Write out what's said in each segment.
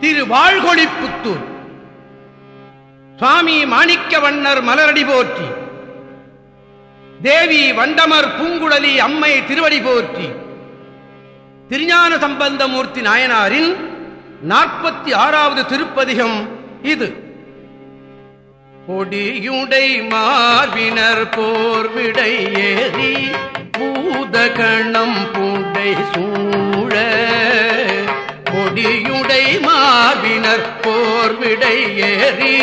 திரு வாழ்கொழிப்புத்தூர் சுவாமி மாணிக்க வண்ணர் மலரடி போற்றி. தேவி வண்டமர் பூங்குழலி அம்மை திருவடி போற்றி. திருஞான சம்பந்தமூர்த்தி நாயனாரின் நாற்பத்தி ஆறாவது திருப்பதிகம் இது. பொடியுடை மார்பினர் போர்விடை ஏறி பூதகணம் பூண்டை சூழ பொடியுடை மார்பினர் போர்விடை ஏறி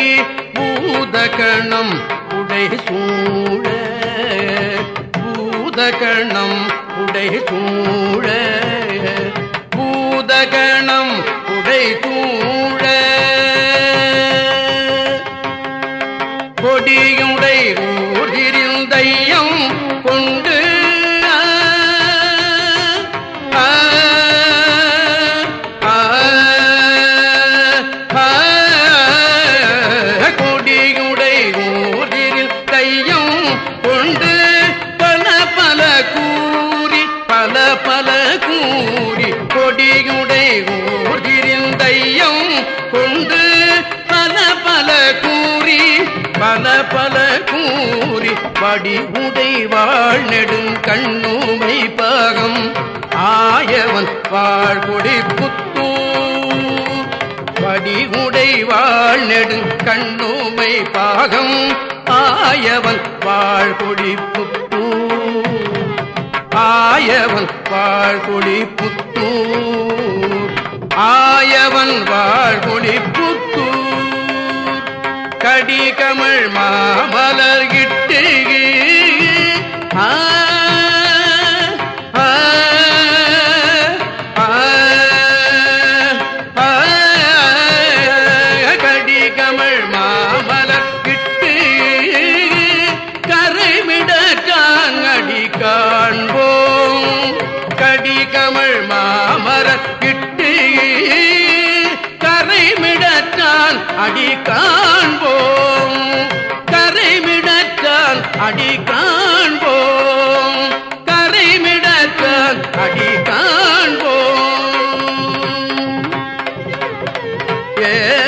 பூதகணம் உடை சூழ பூதகணம் உடை சூழ. பூதகணம் கூறி படி உடை நெடுங்கண்ணுமை பாகம். ஆயவன் வாழ்குடி புத்தூர். படி உடைவாள் நெடுங்கண்ணுமை பாகம். ஆயவன் வாழ்குடி புத்தூர். ஆயவன் வாழ்குடி புத்தூர். ஆயவன் வாழ்குடி புத்தூர். கடிகமள் மாமலர் கரைமிடத்தான் அடி காண்போம். கரைமிடத்தான் அடி காண்போம். கரைமிடத்தான் அடி காண்போம். ஏ.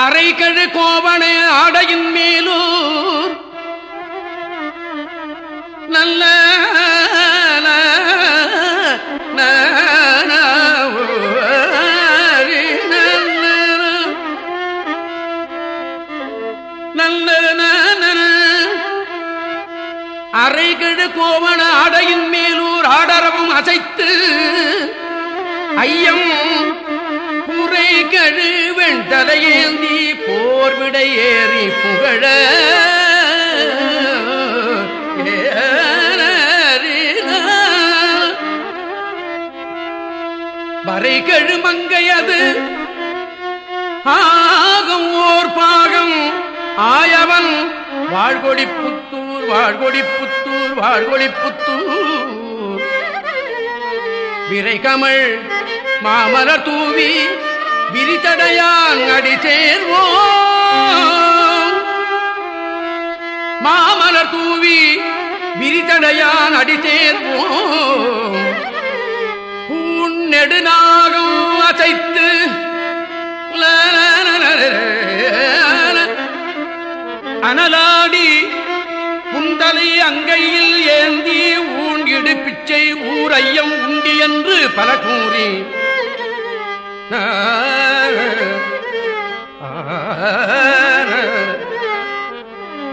அரைகழு கோவண ஆடையின் மேலூர் அரைகழு கோவண ஆடையின் மேலூர் ஆடரவும் அசைத்து ஐயம் புரை கழுவெண் தலையேந்தி போர்விடை ஏறி புகழ வரை கழுமங்கை அது. ஆகம் ஓர் பாகம் ஆயவன். வாழ்கொடி புத்தூர் வாழ்கொடி புத்தூர் வாழ்கொடி புத்தூர். விரைகமள் மாமலர் தூவி விரிதடையான் அடி சேர்வோம். மாமலர் தூவி விரிதடையான் அடி சேர்வோம். நெடுநாகம் அசைத்து. அனலாடி புந்தலை அங்கையில் ஏந்தி ஊண்டிடு பிச்சை ஊரையம் உண்டி என்று பல கூறி.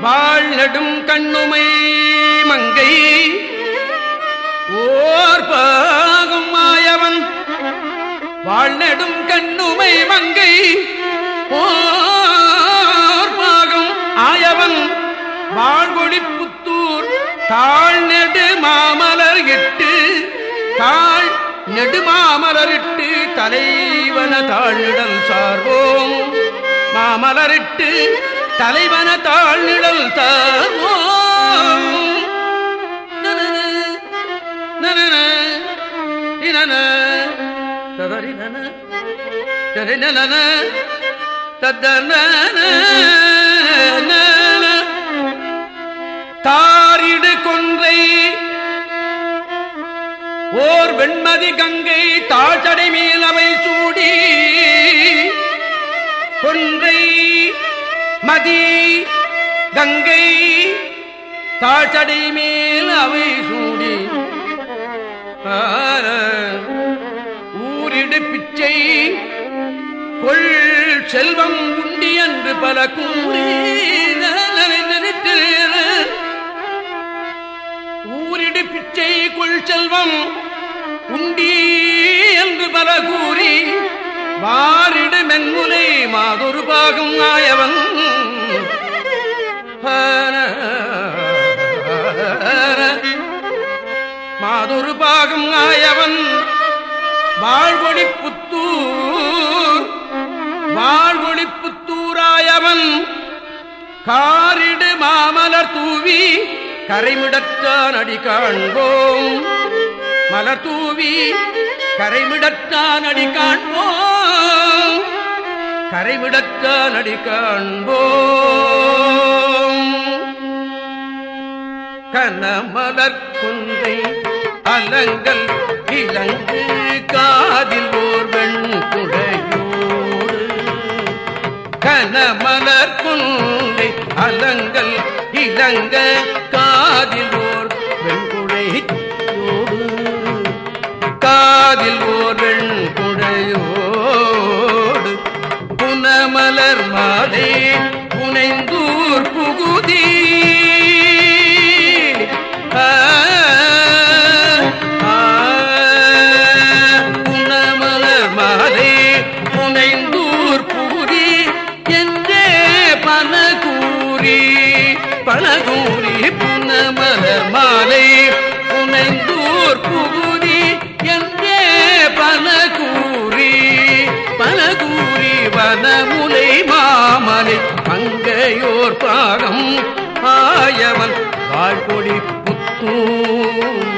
வாழ் நெடும் கண்ணுமை வாழ்நெடும் கண்ணுமை மங்கை. ஓர் ஆயவன் வாழ்வொழி புத்தூர் தாழ் நெடு மாமலர் இட்டு தாழ் நெடுமாமலரிட்டு தலைவன தாழ்நிடல் சார்வோம். மாமலரிட்டு தலைவன தாழ்நிடல் சார்வோம். நன நனன, இனன, தாரிடு கொன்றை ஓர் வெண்மதி கங்கை தாழ்தடை மேல் அவை சூடி கொன்றை மதி கங்கை தாழ்தடை மேல் அவை சூடி. ஊரிடு பிச்சை கொள் செல்வம் உண்டி என்று பல கூறி ஊரிடு பிச்சை கொள் செல்வம் உண்டி என்று பல கூறி வாரிடு மென்முலை மாதொரு பாகம் ஆயவன். மாதொரு பாகம் ஆயவன். வாழ்வொடி புத்தூர் காயவன். காரிடு மாமலர் தூவி கரைமிடத்தான் அடி காண்போம். மலர் தூவி கரைமிடத்தான் அடி காண்போம். கரைமிடத்தான் அடி காண்போம். கனமலர் குந்தை அலங்கள் இளங்கு காதில் ஓர் வெண் குடையோடு கனமலர் குந்தை அலங்கள் இலங்க காதில் ஓர் வெண்குடையோடு காதில் இடையோர் பாகம் ஆயவன் வாழ்கொடி புத்தூர்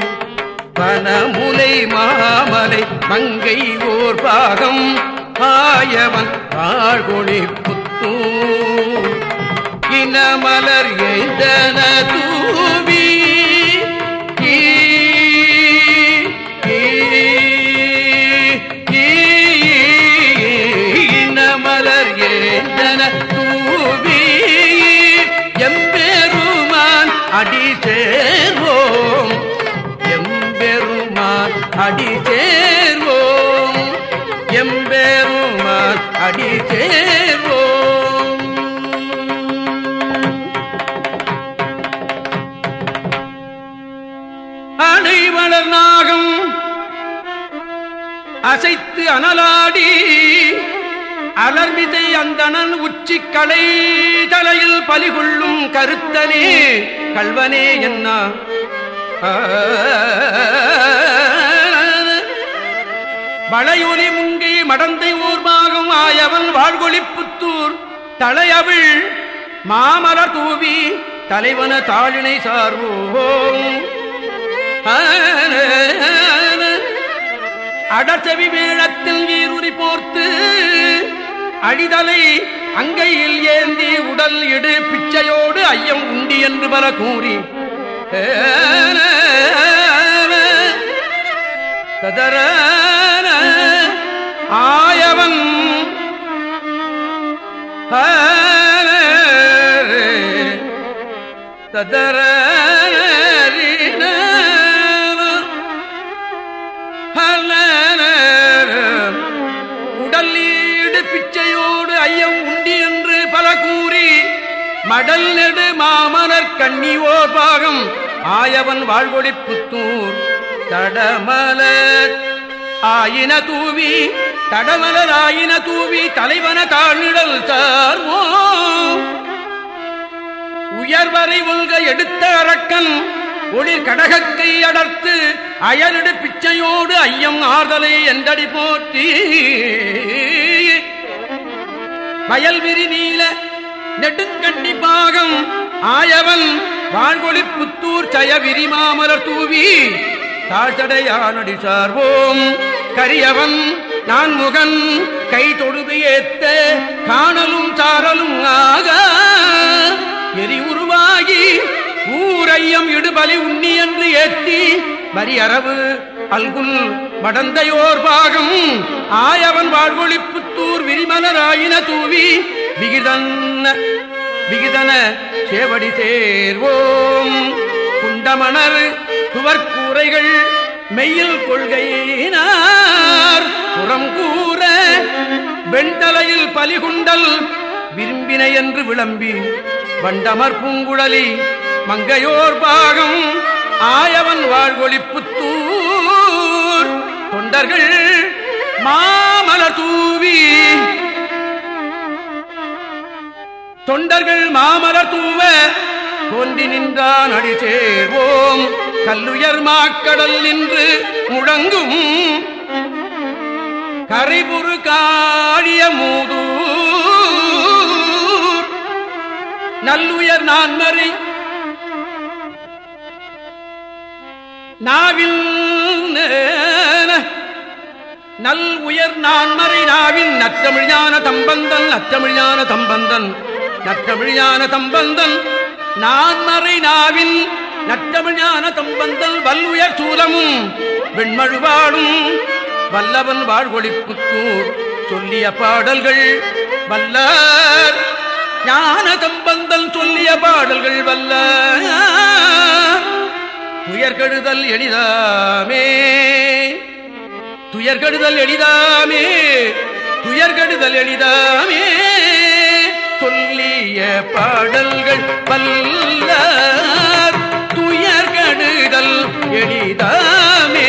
பனமுலை மாமலை மங்கை ஓர் பாகம் ஆயவன் வாழ்கொடி புத்தூர் இனமலர் எந்தன தூ அசைத்து அனலாடி அலர்மிதை அந்தணன் உச்சி களை தலையில் பலிகொள்ளும் கருத்தனே கல்வனே என்ன? வளையொலி முங்கி மடந்தை ஊர்பாகம் ஆயவன் வாழ்கொழி புத்தூர் தலையவிழ் மாமலர் தூவி தலைவன தாழினை சார்வோம். அடச்சவி மேளத்தில் ஈருரி போர்த்து அடிதலை அங்கையில் ஏந்தி உடல் இடு பிச்சையோடு ஐயம் உண்டி என்று வர கூறி ததர ஆயவன் ததர உடல் பிச்சையோடு ஐயம் உண்டி என்று பல கூறி மடல் நெடு மாமனர் கண்ணி ஓர் பாகம் ஆயவன் வாழ்வொடி புத்தூர் தடமல ஆயின தூவி தடமலர் ஆயின தூவி தலைவன தாழ்நிழல் தார்வோ உயர்வரை உள்க எடுத்த அரக்கன் ஒளிர் கடகத்தை அடர்த்து அயலிடு பிச்சையோடு ஐயம் ஆறுதலை என்றடி போற்றி. வயல்விரி நீல நெடுங்கண்டி பாகம் ஆயவன் வாழ்கொழி புத்தூர் சய விரிமாமலர் தூவி. தாழ்த்தடையானடி சார்வோம் கரியவன் நான் முகன் கை தொழுது ஏத்த காண ஊரையம் இடுபலி உண்ணி என்று ஏத்தி வரி அல்குல் மடந்தையோர் பாகம். ஆயவன் வாழ்வொழி புத்தூர் விரிமலராயின தூவி விகிதன்ன விகிதன சேவடி தேர்வோம். குண்டமணர் துவர்கூரைகள் மெயில் கொள்கையினார். புறம் கூற வெண்தலையில் பலிகுண்டல் விரும்பினை என்று விளம்பி வண்டமர் பூங்குழலி மங்கையோர் பாகம் ஆயவன் வாழ்வொழிப்புத்தூர் தொண்டர்கள் மாமலர் தூவி. தொண்டர்கள் மாமலர் தூவ தோன்றி நின்றான் அடி சேர்வோம் கல்லுயர் மாக்கடல் நின்று முழங்கும். கரைபுரு காழிய மூதூர். நல்லுயர் நான்மறை நாவில் நல் உயர் நான்மறை நாவின் நத்தமிழ்ஞான தம்பந்தன் நத்தமிழ்ஞான தம்பந்தன் நத்தமிழ்ஞான தம்பந்தன். நான்மறை நாவின் நத்தமிழ்ஞான தம்பந்தன் வல்லுயர் சூலமும் வெண்மழுவாடும். வல்லவன் வாழ்வொழிப்புத்தூர் சொல்லிய பாடல்கள் வல்லார். ஞான தம்பந்தன் சொல்லிய பாடல்கள் வல்ல துயர்கெடுதல் எளிதாமே. துயர்கெடுதல் எளிதாமே. துயர்கெடுதல் எளிதாமே. சொல்லிய பாடல்கள் பல்ல துயர்கெடுதல் எளிதாமே.